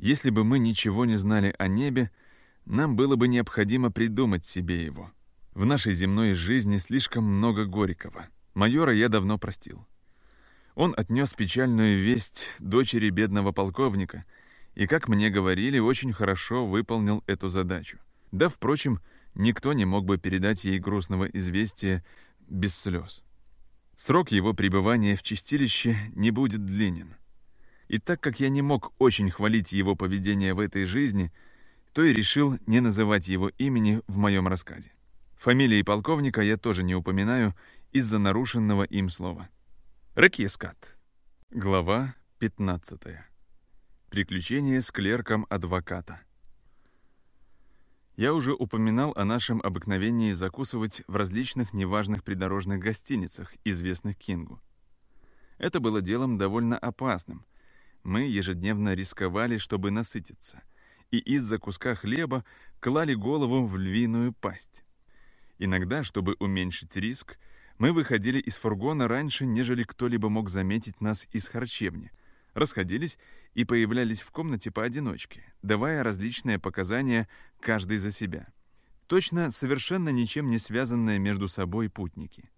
Если бы мы ничего не знали о небе, нам было бы необходимо придумать себе его. В нашей земной жизни слишком много горького. Майора я давно простил. Он отнес печальную весть дочери бедного полковника и, как мне говорили, очень хорошо выполнил эту задачу. Да, впрочем, никто не мог бы передать ей грустного известия без слез. Срок его пребывания в чистилище не будет длинен. И так как я не мог очень хвалить его поведение в этой жизни, то и решил не называть его имени в моем рассказе. Фамилии полковника я тоже не упоминаю из-за нарушенного им слова. Ракискат. Глава 15. Приключения с клерком адвоката. Я уже упоминал о нашем обыкновении закусывать в различных неважных придорожных гостиницах, известных Кингу. Это было делом довольно опасным. Мы ежедневно рисковали, чтобы насытиться, и из-за куска хлеба клали голову в львиную пасть. Иногда, чтобы уменьшить риск, мы выходили из фургона раньше, нежели кто-либо мог заметить нас из харчевни, расходились и появлялись в комнате поодиночке, давая различные показания каждый за себя. Точно совершенно ничем не связанные между собой путники.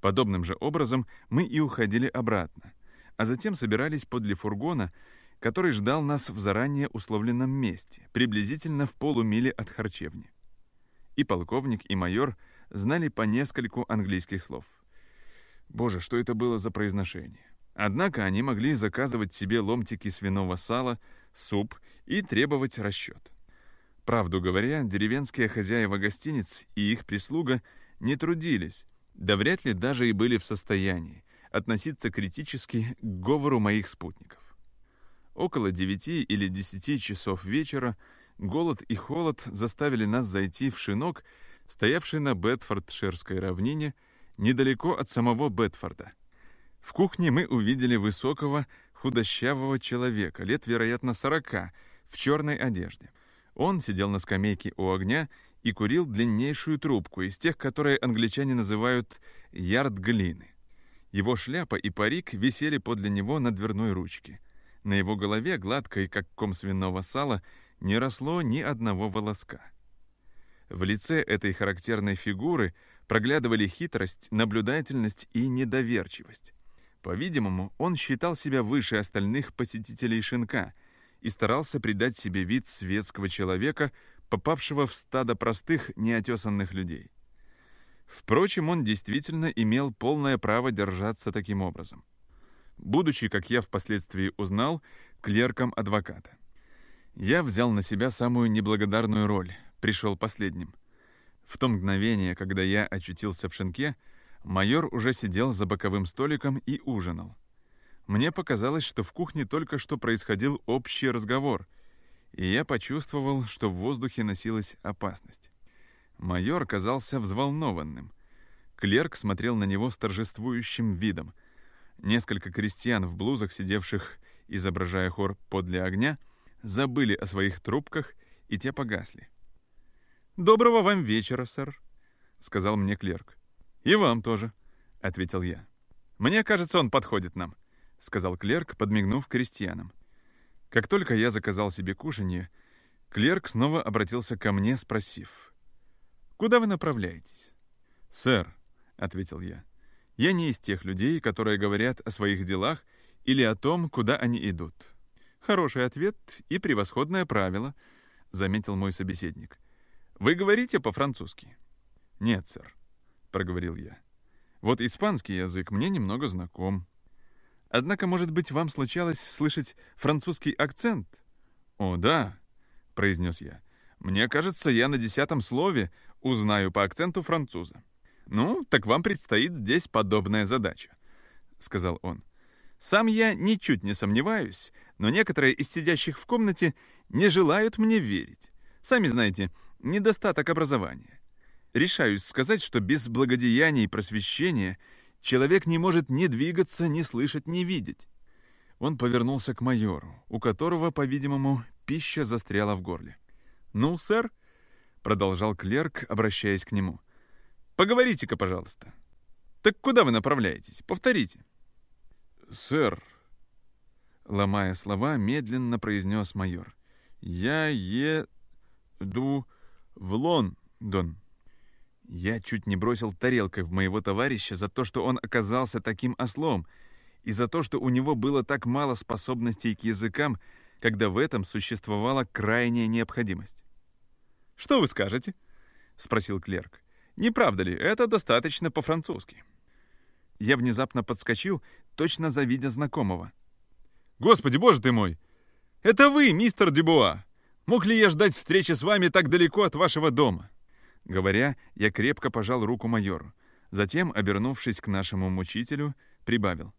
Подобным же образом мы и уходили обратно, а затем собирались подле фургона, который ждал нас в заранее условленном месте, приблизительно в полумиле от харчевни. И полковник, и майор знали по нескольку английских слов. Боже, что это было за произношение? Однако они могли заказывать себе ломтики свиного сала, суп и требовать расчет. Правду говоря, деревенские хозяева гостиниц и их прислуга не трудились, да вряд ли даже и были в состоянии относиться критически к говору моих спутников. Около девяти или десяти часов вечера голод и холод заставили нас зайти в шинок, стоявший на Бетфордширской равнине, недалеко от самого Бетфорда, в кухне мы увидели высокого, худощавого человека, лет, вероятно, сорока, в черной одежде. Он сидел на скамейке у огня и курил длиннейшую трубку из тех, которые англичане называют ярд глины. Его шляпа и парик висели подле него на дверной ручке. На его голове, гладкой, как ком свиного сала, не росло ни одного волоска. В лице этой характерной фигуры проглядывали хитрость, наблюдательность и недоверчивость. По-видимому, он считал себя выше остальных посетителей шинка и старался придать себе вид светского человека, попавшего в стадо простых, неотесанных людей. Впрочем, он действительно имел полное право держаться таким образом. Будучи, как я впоследствии узнал, клерком адвоката. Я взял на себя самую неблагодарную роль, пришел последним. В то мгновение, когда я очутился в шинке, Майор уже сидел за боковым столиком и ужинал. Мне показалось, что в кухне только что происходил общий разговор, и я почувствовал, что в воздухе носилась опасность. Майор казался взволнованным. Клерк смотрел на него с торжествующим видом. Несколько крестьян в блузах, сидевших, изображая хор подле огня, забыли о своих трубках, и те погасли. «Доброго вам вечера, сэр», — сказал мне клерк. «И вам тоже», — ответил я. «Мне кажется, он подходит нам», — сказал клерк, подмигнув крестьянам. Как только я заказал себе кушанье, клерк снова обратился ко мне, спросив. «Куда вы направляетесь?» «Сэр», — ответил я, — «я не из тех людей, которые говорят о своих делах или о том, куда они идут». «Хороший ответ и превосходное правило», — заметил мой собеседник. «Вы говорите по-французски?» «Нет, сэр. — проговорил я. «Вот испанский язык мне немного знаком. Однако, может быть, вам случалось слышать французский акцент?» «О, да», — произнес я. «Мне кажется, я на десятом слове узнаю по акценту француза». «Ну, так вам предстоит здесь подобная задача», — сказал он. «Сам я ничуть не сомневаюсь, но некоторые из сидящих в комнате не желают мне верить. Сами знаете, недостаток образования. Решаюсь сказать, что без благодеяния и просвещения человек не может ни двигаться, ни слышать, ни видеть. Он повернулся к майору, у которого, по-видимому, пища застряла в горле. «Ну, сэр», — продолжал клерк, обращаясь к нему, — «поговорите-ка, пожалуйста. Так куда вы направляетесь? Повторите». «Сэр», — ломая слова, медленно произнес майор, Я еду в Лондон». Я чуть не бросил тарелкой в моего товарища за то, что он оказался таким ослом, и за то, что у него было так мало способностей к языкам, когда в этом существовала крайняя необходимость. «Что вы скажете?» — спросил клерк. «Не правда ли, это достаточно по-французски?» Я внезапно подскочил, точно завидя знакомого. «Господи, боже ты мой! Это вы, мистер Дюбуа! Мог ли я ждать встречи с вами так далеко от вашего дома?» Говоря, я крепко пожал руку майору. Затем, обернувшись к нашему мучителю, прибавил.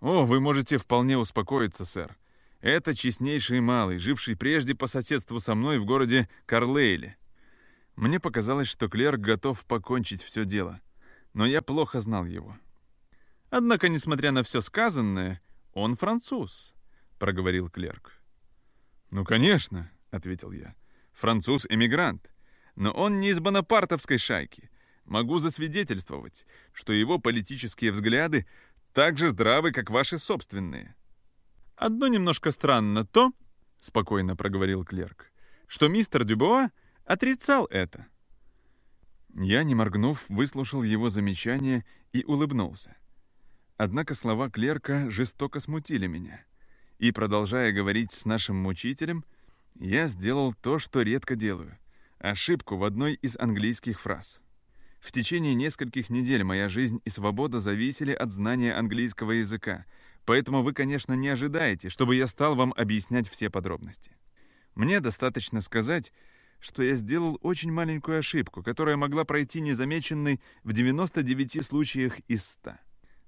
«О, вы можете вполне успокоиться, сэр. Это честнейший малый, живший прежде по соседству со мной в городе Карлейле. Мне показалось, что клерк готов покончить все дело, но я плохо знал его. Однако, несмотря на все сказанное, он француз, — проговорил клерк. «Ну, конечно», — ответил я, — «француз-эмигрант. Но он не из бонапартовской шайки. Могу засвидетельствовать, что его политические взгляды так же здравы, как ваши собственные». «Одно немножко странно то, — спокойно проговорил клерк, — что мистер Дюбуа отрицал это». Я, не моргнув, выслушал его замечание и улыбнулся. Однако слова клерка жестоко смутили меня. И, продолжая говорить с нашим мучителем, я сделал то, что редко делаю — ошибку в одной из английских фраз. В течение нескольких недель моя жизнь и свобода зависели от знания английского языка, поэтому вы, конечно, не ожидаете, чтобы я стал вам объяснять все подробности. Мне достаточно сказать, что я сделал очень маленькую ошибку, которая могла пройти незамеченной в 99 случаях из 100.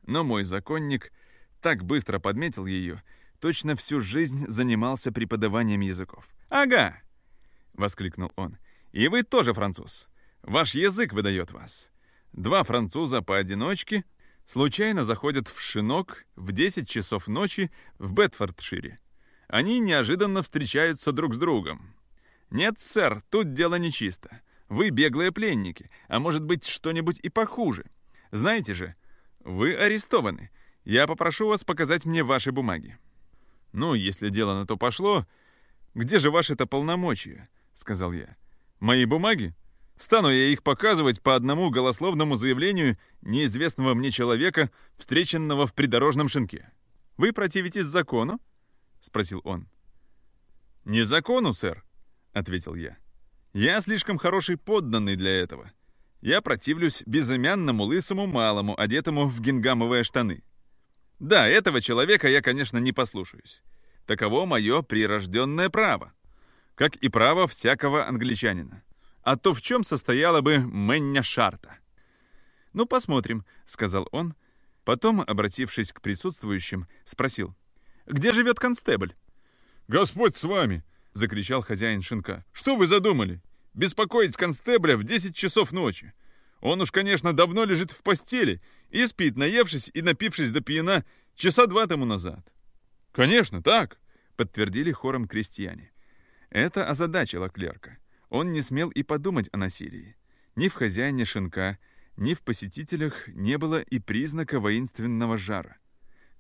Но мой законник так быстро подметил ее, точно всю жизнь занимался преподаванием языков. «Ага!» — воскликнул он. «И вы тоже француз. Ваш язык выдает вас. Два француза поодиночке случайно заходят в шинок в 10 часов ночи в Бетфордшире. Они неожиданно встречаются друг с другом. Нет, сэр, тут дело нечисто. Вы беглые пленники, а может быть что-нибудь и похуже. Знаете же, вы арестованы. Я попрошу вас показать мне ваши бумаги». «Ну, если дело на то пошло, где же ваши-то полномочия?» — сказал я. «Мои бумаги? Стану я их показывать по одному голословному заявлению неизвестного мне человека, встреченного в придорожном шинке. Вы противитесь закону?» — спросил он. «Не закону, сэр», — ответил я. «Я слишком хороший подданный для этого. Я противлюсь безымянному лысому малому, одетому в гингамовые штаны. Да, этого человека я, конечно, не послушаюсь. Таково мое прирожденное право. Как и право всякого англичанина. А то в чем состояла бы Мэння Шарта? «Ну, посмотрим», — сказал он. Потом, обратившись к присутствующим, спросил. «Где живет констебль?» «Господь с вами!» — закричал хозяин шинка. «Что вы задумали? беспокоить констебля в 10 часов ночи. Он уж, конечно, давно лежит в постели и спит, наевшись и напившись до пьяна часа два тому назад. «Конечно, так», — подтвердили хором крестьяне. Это озадачило клерка. Он не смел и подумать о насилии. Ни в хозяине шинка, ни в посетителях не было и признака воинственного жара.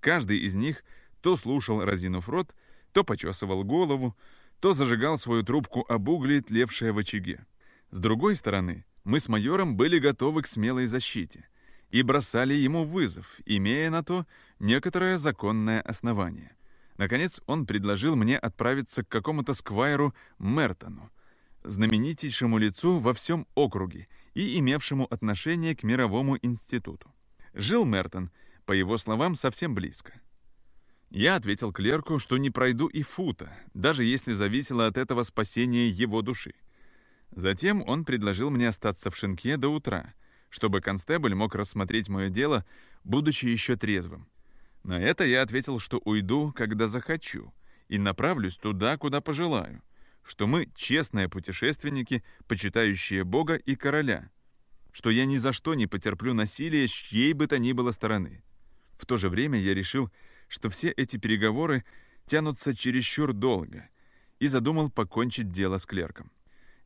Каждый из них то слушал, разинув рот, то почесывал голову, то зажигал свою трубку об угли, тлевшие в очаге. С другой стороны, мы с майором были готовы к смелой защите и бросали ему вызов, имея на то некоторое законное основание. Наконец, он предложил мне отправиться к какому-то сквайру Мертону, знаменитейшему лицу во всем округе и имевшему отношение к мировому институту. Жил Мертон, по его словам, совсем близко. Я ответил клерку, что не пройду и фута, даже если зависело от этого спасение его души. Затем он предложил мне остаться в шинке до утра, чтобы констебль мог рассмотреть мое дело, будучи еще трезвым. На это я ответил, что уйду, когда захочу, и направлюсь туда, куда пожелаю, что мы честные путешественники, почитающие Бога и короля, что я ни за что не потерплю насилия с чьей бы то ни было стороны. В то же время я решил, что все эти переговоры тянутся чересчур долго, и задумал покончить дело с клерком.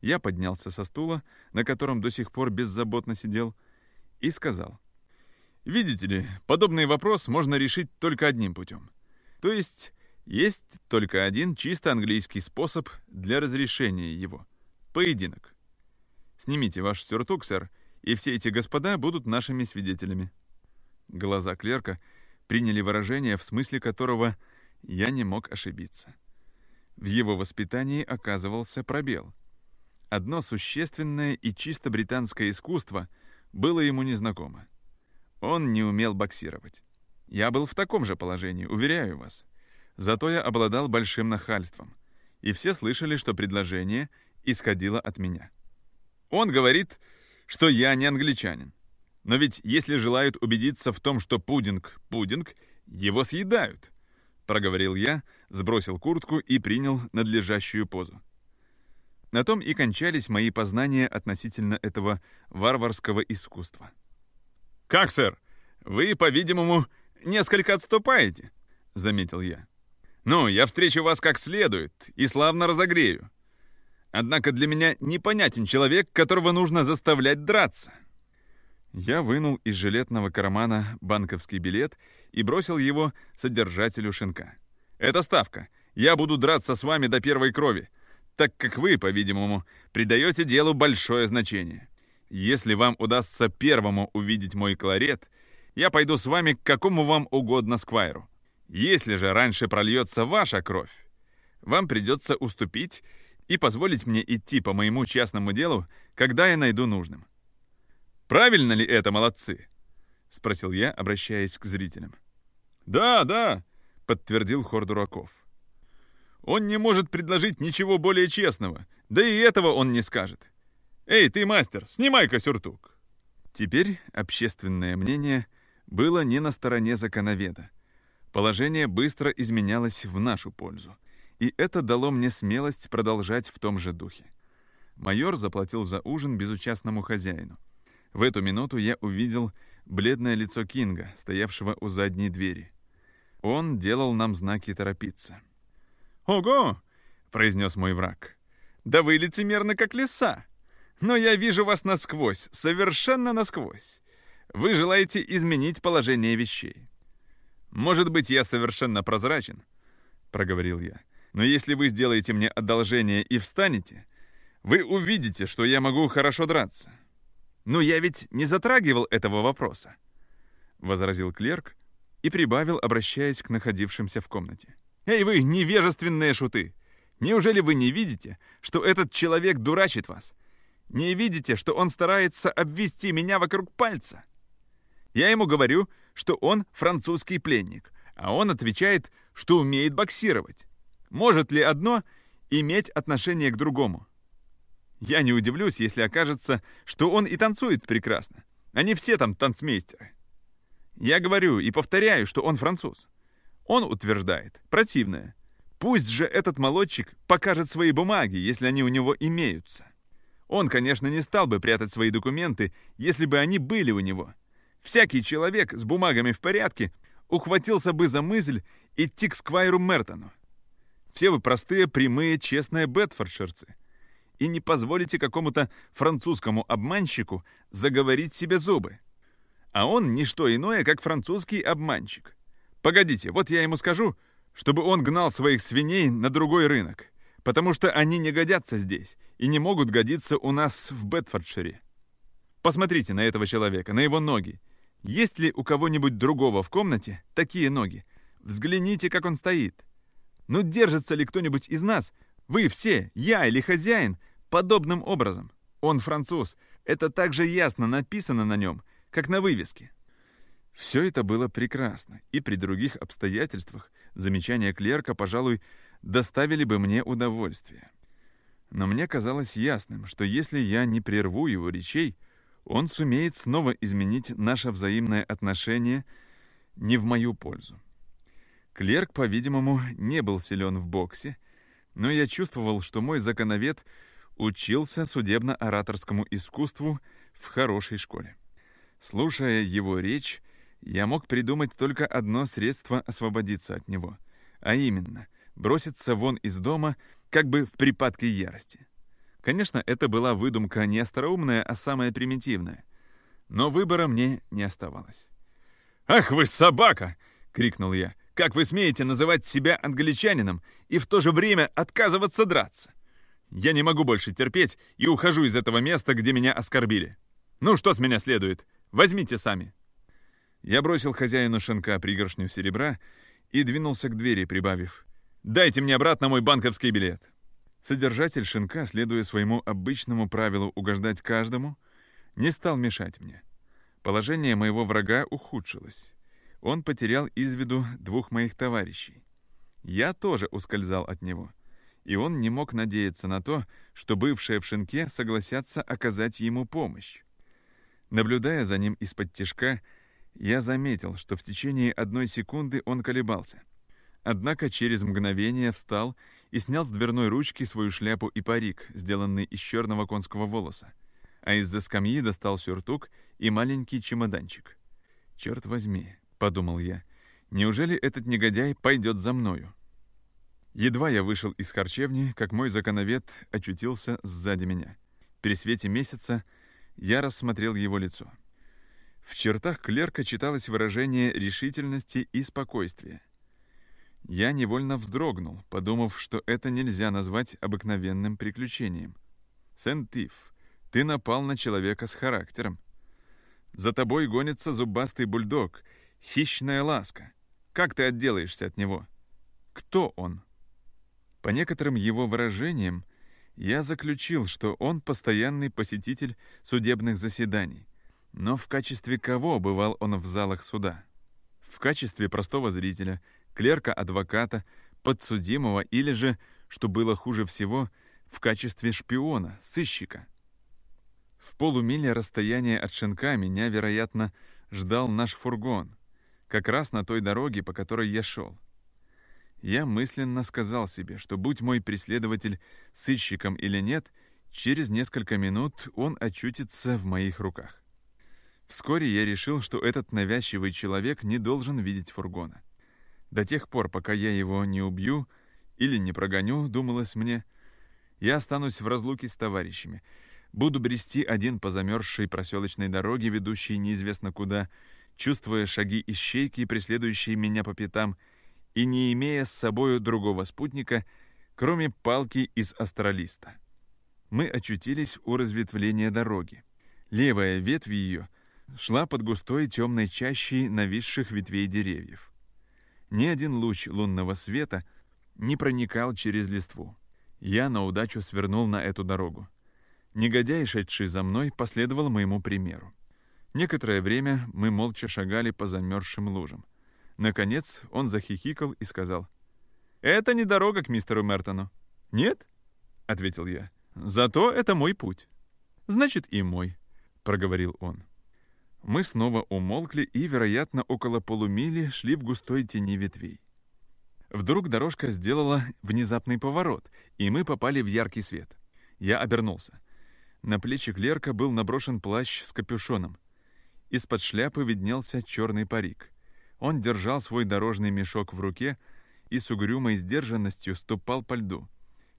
Я поднялся со стула, на котором до сих пор беззаботно сидел, и сказал. «Видите ли, подобный вопрос можно решить только одним путем. То есть Есть только один чисто английский способ для разрешения его — поединок. Снимите ваш сюртук, сэр, и все эти господа будут нашими свидетелями». Глаза клерка приняли выражение, в смысле которого я не мог ошибиться. В его воспитании оказывался пробел. Одно существенное и чисто британское искусство было ему незнакомо. Он не умел боксировать. Я был в таком же положении, уверяю вас. Зато я обладал большим нахальством. И все слышали, что предложение исходило от меня. Он говорит, что я не англичанин. Но ведь если желают убедиться в том, что пудинг — пудинг, его съедают. Проговорил я, сбросил куртку и принял надлежащую позу. На том и кончались мои познания относительно этого варварского искусства. «Как, сэр? Вы, по-видимому, несколько отступаете», — заметил я. «Ну, я встречу вас как следует и славно разогрею. Однако для меня непонятен человек, которого нужно заставлять драться». Я вынул из жилетного кармана банковский билет и бросил его содержателю шинка. «Это ставка. Я буду драться с вами до первой крови, так как вы, по-видимому, придаете делу большое значение. Если вам удастся первому увидеть мой кларет, я пойду с вами к какому вам угодно сквайру. Если же раньше прольется ваша кровь, вам придется уступить и позволить мне идти по моему частному делу, когда я найду нужным. Правильно ли это, молодцы?» — спросил я, обращаясь к зрителям. «Да, да», — подтвердил хор дураков. «Он не может предложить ничего более честного, да и этого он не скажет. Эй, ты, мастер, снимай-ка сюртук!» Теперь общественное мнение было не на стороне законоведа. Положение быстро изменялось в нашу пользу, и это дало мне смелость продолжать в том же духе. Майор заплатил за ужин безучастному хозяину — в эту минуту я увидел бледное лицо Кинга, стоявшего у задней двери. Он делал нам знаки торопиться. «Ого!» — произнес мой враг. «Да вы лицемерны, как лиса! Но я вижу вас насквозь, совершенно насквозь. Вы желаете изменить положение вещей. Может быть, я совершенно прозрачен, — проговорил я. Но если вы сделаете мне одолжение и встанете, вы увидите, что я могу хорошо драться. «Но я ведь не затрагивал этого вопроса», — возразил клерк и прибавил, обращаясь к находившимся в комнате. «Эй вы, невежественные шуты! Неужели вы не видите, что этот человек дурачит вас? Не видите, что он старается обвести меня вокруг пальца? Я ему говорю, что он французский пленник, а он отвечает, что умеет боксировать. Может ли одно иметь отношение к другому? Я не удивлюсь, если окажется, что он и танцует прекрасно. Они все там танцмейстеры. Я говорю и повторяю, что он француз. Он утверждает. Противное. Пусть же этот молодчик покажет свои бумаги, если они у него имеются. Он, конечно, не стал бы прятать свои документы, если бы они были у него. Всякий человек с бумагами в порядке ухватился бы за мысль идти к Сквайру Мертону. Все вы простые, прямые, честные бетфордширцы и не позволите какому-то французскому обманщику заговорить себе зубы. А он не что иное, как французский обманщик. Погодите, вот я ему скажу, чтобы он гнал своих свиней на другой рынок, потому что они не годятся здесь и не могут годиться у нас в Бетфордшире. Посмотрите на этого человека, на его ноги. Есть ли у кого-нибудь другого в комнате такие ноги? Взгляните, как он стоит. Ну, держится ли кто-нибудь из нас, вы все, я или хозяин, Подобным образом. Он француз. Это так же ясно написано на нем, как на вывеске. Все это было прекрасно, и при других обстоятельствах замечания клерка, пожалуй, доставили бы мне удовольствие. Но мне казалось ясным, что если я не прерву его речей, он сумеет снова изменить наше взаимное отношение не в мою пользу. Клерк, по-видимому, не был силен в боксе, но я чувствовал, что мой законовед — учился судебно-ораторскому искусству в хорошей школе. Слушая его речь, я мог придумать только одно средство освободиться от него, а именно броситься вон из дома как бы в припадке ярости. Конечно, это была выдумка не остроумная, а самая примитивная. Но выбора мне не оставалось. «Ах вы собака!» — крикнул я. Как вы смеете называть себя англичанином и в то же время отказываться драться? Я не могу больше терпеть и ухожу из этого места, где меня оскорбили. Ну, что с меня следует? Возьмите сами. Я бросил хозяину шинка пригоршню серебра и двинулся к двери, прибавив. «Дайте мне обратно мой банковский билет». Содержатель шинка, следуя своему обычному правилу угождать каждому, не стал мешать мне. Положение моего врага ухудшилось. Он потерял из виду двух моих товарищей. Я тоже ускользал от него, и он не мог надеяться на то, что бывшие в шинке согласятся оказать ему помощь. Наблюдая за ним из-под тишка, я заметил, что в течение одной секунды он колебался. Однако через мгновение встал и снял с дверной ручки свою шляпу и парик, сделанный из черного конского волоса, а из-за скамьи достал сюртук и маленький чемоданчик. «Черт возьми», — подумал я, — «неужели этот негодяй пойдет за мною?» Едва я вышел из харчевни, как мой законовед очутился сзади меня. При свете месяца я рассмотрел его лицо. В чертах клерка читалось выражение решительности и спокойствия. Я невольно вздрогнул, подумав, что это нельзя назвать обыкновенным приключением. «Сент-Тиф, ты напал на человека с характером. За тобой гонится зубастый бульдог, хищная ласка. Как ты отделаешься от него? Кто он?» По некоторым его выражениям, я заключил, что он постоянный посетитель судебных заседаний, но в качестве кого бывал он в залах суда? В качестве простого зрителя, клерка-адвоката, подсудимого или же, что было хуже всего, в качестве шпиона, сыщика. В полумиле расстояния от Шинка меня, вероятно, ждал наш фургон, как раз на той дороге, по которой я шел. Я мысленно сказал себе, что будь мой преследователь сыщиком или нет, через несколько минут он очутится в моих руках. Вскоре я решил, что этот навязчивый человек не должен видеть фургона. До тех пор, пока я его не убью или не прогоню, думалось мне, я останусь в разлуке с товарищами, буду брести один по замерзшей проселочной дороге, ведущей неизвестно куда, чувствуя шаги ищейки, преследующие меня по пятам, и не имея с собою другого спутника, кроме палки из астролиста. Мы очутились у разветвления дороги. Левая ветвь ее — шла под густой темной чащей нависших ветвей деревьев. Ни один луч лунного света не проникал через листву. Я на удачу свернул на эту дорогу. Негодяй, шедший за мной, последовал моему примеру. Некоторое время мы молча шагали по замерзшим лужам. Наконец он захихикал и сказал, «Это не дорога к мистеру Мертону». «Нет?» — ответил я. «Зато это мой путь». «Значит, и мой», — проговорил он. Мы снова умолкли и, вероятно, около полумили шли в густой тени ветвей. Вдруг дорожка сделала внезапный поворот, и мы попали в яркий свет. Я обернулся. На плечи клерка был наброшен плащ с капюшоном. Из-под шляпы виднелся черный парик. Он держал свой дорожный мешок в руке и с угрюмой сдержанностью ступал по льду.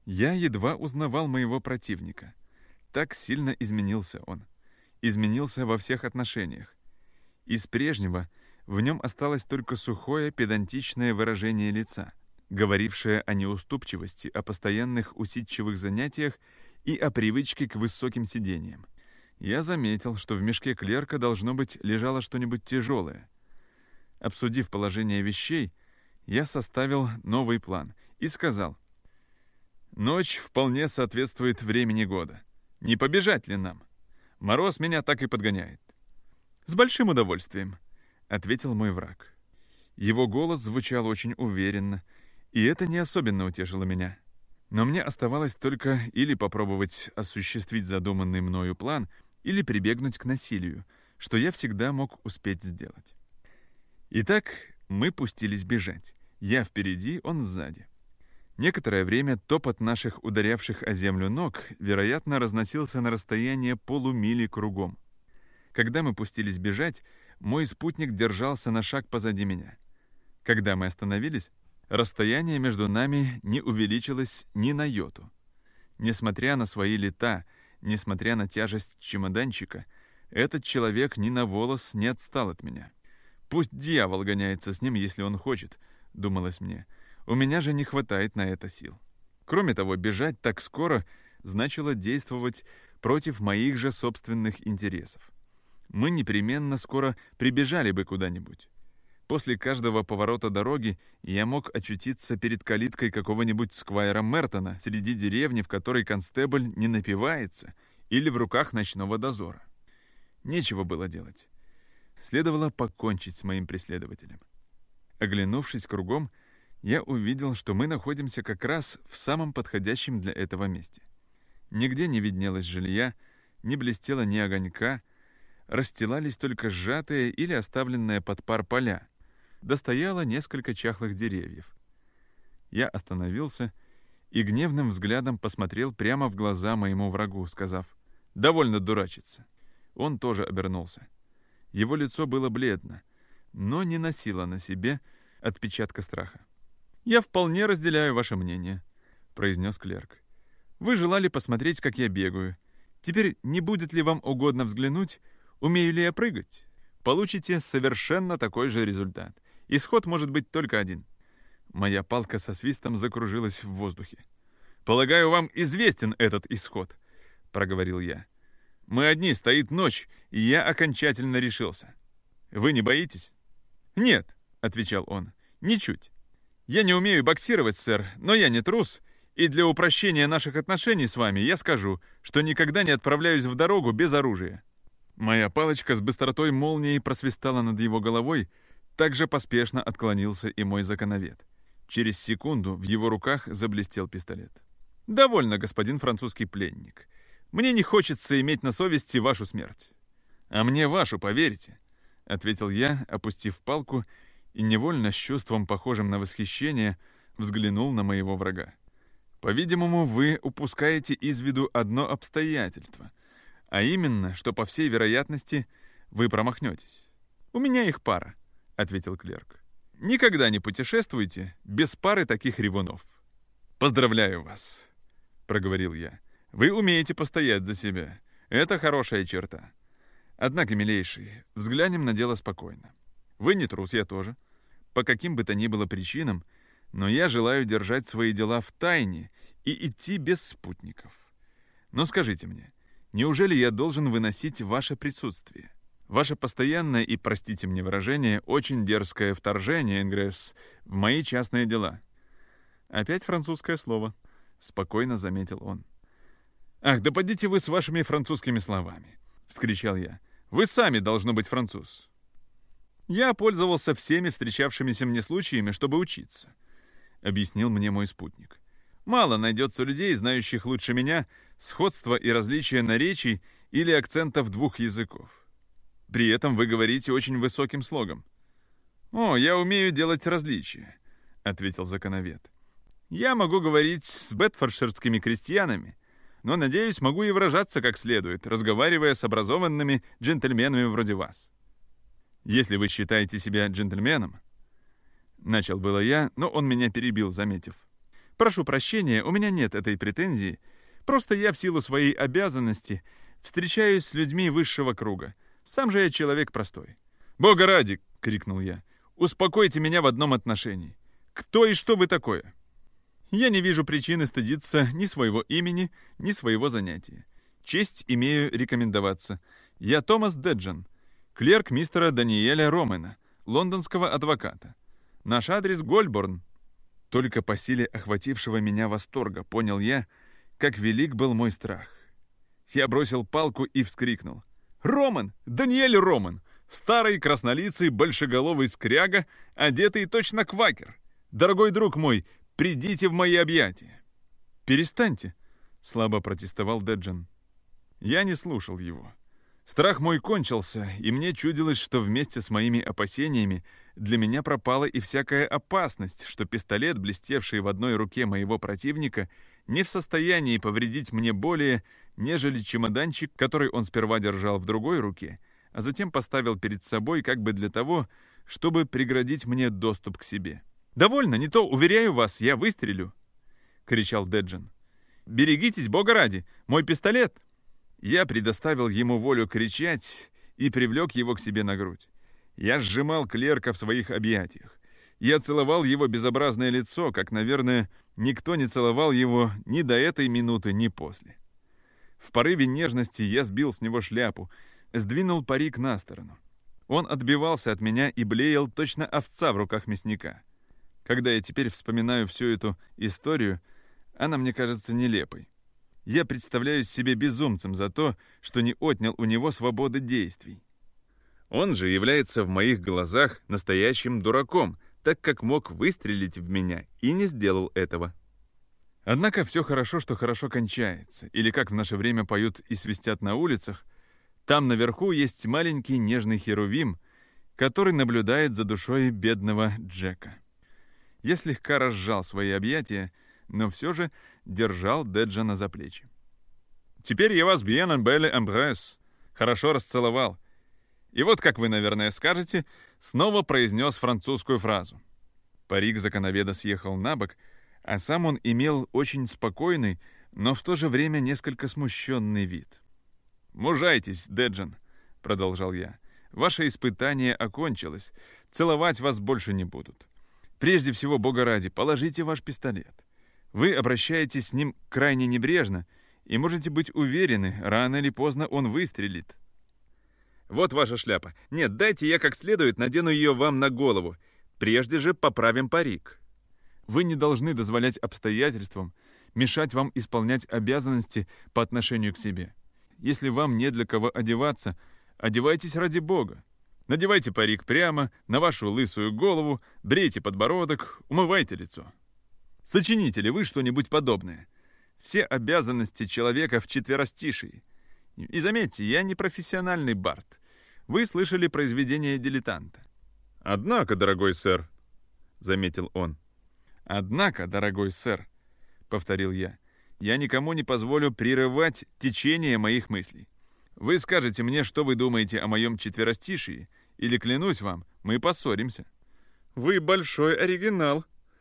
Я едва узнавал моего противника. Так сильно изменился он изменился во всех отношениях. Из прежнего в нем осталось только сухое педантичное выражение лица, говорившее о неуступчивости, о постоянных усидчивых занятиях и о привычке к высоким сидениям. Я заметил, что в мешке клерка должно быть лежало что-нибудь тяжелое. Обсудив положение вещей, я составил новый план и сказал, «Ночь вполне соответствует времени года. Не побежать ли нам?» Мороз меня так и подгоняет. «С большим удовольствием», — ответил мой враг. Его голос звучал очень уверенно, и это не особенно утешило меня. Но мне оставалось только или попробовать осуществить задуманный мною план, или прибегнуть к насилию, что я всегда мог успеть сделать. Итак, мы пустились бежать. Я впереди, он сзади. Некоторое время топот наших ударявших о землю ног, вероятно, разносился на расстояние полумили кругом. Когда мы пустились бежать, мой спутник держался на шаг позади меня. Когда мы остановились, расстояние между нами не увеличилось ни на йоту. Несмотря на свои лета, несмотря на тяжесть чемоданчика, этот человек ни на волос не отстал от меня. Пусть дьявол гоняется с ним, если он хочет, — думалось мне. «У меня же не хватает на это сил». Кроме того, бежать так скоро значило действовать против моих же собственных интересов. Мы непременно скоро прибежали бы куда-нибудь. После каждого поворота дороги я мог очутиться перед калиткой какого-нибудь сквайра Мертона среди деревни, в которой констебль не напивается, или в руках ночного дозора. Нечего было делать. Следовало покончить с моим преследователем. Оглянувшись кругом, я увидел, что мы находимся как раз в самом подходящем для этого месте. Нигде не виднелось жилья, не блестело ни огонька, расстилались только сжатые или оставленные под пар поля, достояло несколько чахлых деревьев. Я остановился и гневным взглядом посмотрел прямо в глаза моему врагу, сказав «Довольно дурачиться». Он тоже обернулся. Его лицо было бледно, но не носило на себе отпечатка страха. «Я вполне разделяю ваше мнение», — произнес клерк. «Вы желали посмотреть, как я бегаю. Теперь не будет ли вам угодно взглянуть, умею ли я прыгать? Получите совершенно такой же результат. Исход может быть только один». Моя палка со свистом закружилась в воздухе. «Полагаю, вам известен этот исход», — проговорил я. «Мы одни, стоит ночь, и я окончательно решился. Вы не боитесь?» «Нет», — отвечал он, — «ничуть. Я не умею боксировать, сэр, но я не трус, и для упрощения наших отношений с вами я скажу, что никогда не отправляюсь в дорогу без оружия». Моя палочка с быстротой молнии просвистала над его головой, так же поспешно отклонился и мой законовед. Через секунду в его руках заблестел пистолет. «Довольно, господин французский пленник. Мне не хочется иметь на совести вашу смерть». «А мне вашу, поверьте», — ответил я, опустив палку и невольно с чувством, похожим на восхищение, взглянул на моего врага. «По-видимому, вы упускаете из виду одно обстоятельство, а именно, что, по всей вероятности, вы промахнетесь. У меня их пара», — ответил клерк. «Никогда не путешествуйте без пары таких ревунов». «Поздравляю вас», — проговорил я. «Вы умеете постоять за себя. Это хорошая черта. Однако, милейший, взглянем на дело спокойно. Вы не трус, я тоже. По каким бы то ни было причинам, но я желаю держать свои дела в тайне и идти без спутников. Но скажите мне, неужели я должен выносить ваше присутствие? Ваше постоянное и, простите мне выражение, очень дерзкое вторжение, Ингресс, в мои частные дела. Опять французское слово, спокойно заметил он. «Ах, да подите вы с вашими французскими словами!» — вскричал я. «Вы сами должны быть француз. Я пользовался всеми встречавшимися мне случаями, чтобы учиться», — объяснил мне мой спутник. «Мало найдется людей, знающих лучше меня сходство и различия наречий или акцентов двух языков. При этом вы говорите очень высоким слогом». «О, я умею делать различия», — ответил законовед. «Я могу говорить с бетфордширскими крестьянами, но, надеюсь, могу и выражаться как следует, разговаривая с образованными джентльменами вроде вас. Если вы считаете себя джентльменом...» Начал было я, но он меня перебил, заметив. «Прошу прощения, у меня нет этой претензии. Просто я в силу своей обязанности встречаюсь с людьми высшего круга. Сам же я человек простой». «Бога ради!» — крикнул я. «Успокойте меня в одном отношении. Кто и что вы такое?» Я не вижу причины стыдиться ни своего имени, ни своего занятия. Честь имею рекомендоваться. Я Томас Деджин, клерк мистера Даниэля Ромена, лондонского адвоката. Наш адрес Гольборн. Только по силе охватившего меня восторга понял я, как велик был мой страх. Я бросил палку и вскрикнул. «Роман! Даниэль Роман! Старый краснолицый большеголовый скряга, одетый точно квакер! Дорогой друг мой, придите в мои объятия!» «Перестаньте!» — слабо протестовал Деджин. Я не слушал его. Страх мой кончился, и мне чудилось, что вместе с моими опасениями для меня пропала и всякая опасность, что пистолет, блестевший в одной руке моего противника, не в состоянии повредить мне более, нежели чемоданчик, который он сперва держал в другой руке, а затем поставил перед собой как бы для того, чтобы преградить мне доступ к себе. «Довольно, не то, уверяю вас, я выстрелю!» — кричал Деджин. «Берегитесь, бога ради! Мой пистолет!» Я предоставил ему волю кричать и привлек его к себе на грудь. Я сжимал клерка в своих объятиях. Я целовал его безобразное лицо, как, наверное, никто не целовал его ни до этой минуты, ни после. В порыве нежности я сбил с него шляпу, сдвинул парик на сторону. Он отбивался от меня и блеял точно овца в руках мясника. Когда я теперь вспоминаю всю эту историю, она мне кажется нелепой. Я представляю себе безумцем за то, что не отнял у него свободы действий. Он же является в моих глазах настоящим дураком, так как мог выстрелить в меня и не сделал этого. Однако все хорошо, что хорошо кончается, или как в наше время поют и свистят на улицах, там наверху есть маленький нежный херувим, который наблюдает за душой бедного Джека. Я слегка разжал свои объятия, но все же держал Деджана за плечи. «Теперь я вас bien en belle. Хорошо расцеловал. И вот, как вы, наверное, скажете, снова произнес французскую фразу. Парик законоведа съехал на бок, а сам он имел очень спокойный, но в то же время несколько смущенный вид. «Мужайтесь, Деджан», — продолжал я. «Ваше испытание окончилось. Целовать вас больше не будут. Прежде всего, Бога ради, положите ваш пистолет. Вы обращаетесь с ним крайне небрежно и можете быть уверены, рано или поздно он выстрелит. Вот ваша шляпа. Нет, дайте я как следует надену ее вам на голову. Прежде же поправим парик. Вы не должны дозволять обстоятельствам мешать вам исполнять обязанности по отношению к себе. Если вам не для кого одеваться, одевайтесь ради Бога. Надевайте парик прямо, на вашу лысую голову, брейте подбородок, умывайте лицо. Сочините ли вы что-нибудь подобное? Все обязанности человека в четверостишии. И заметьте, я не профессиональный бард. Вы слышали произведение дилетанта. «Однако, дорогой сэр», — заметил он. «Однако, дорогой сэр», — повторил я, — «я никому не позволю прерывать течение моих мыслей. Вы скажете мне, что вы думаете о моем четверостишии, или, клянусь вам, мы поссоримся». «Вы большой оригинал»,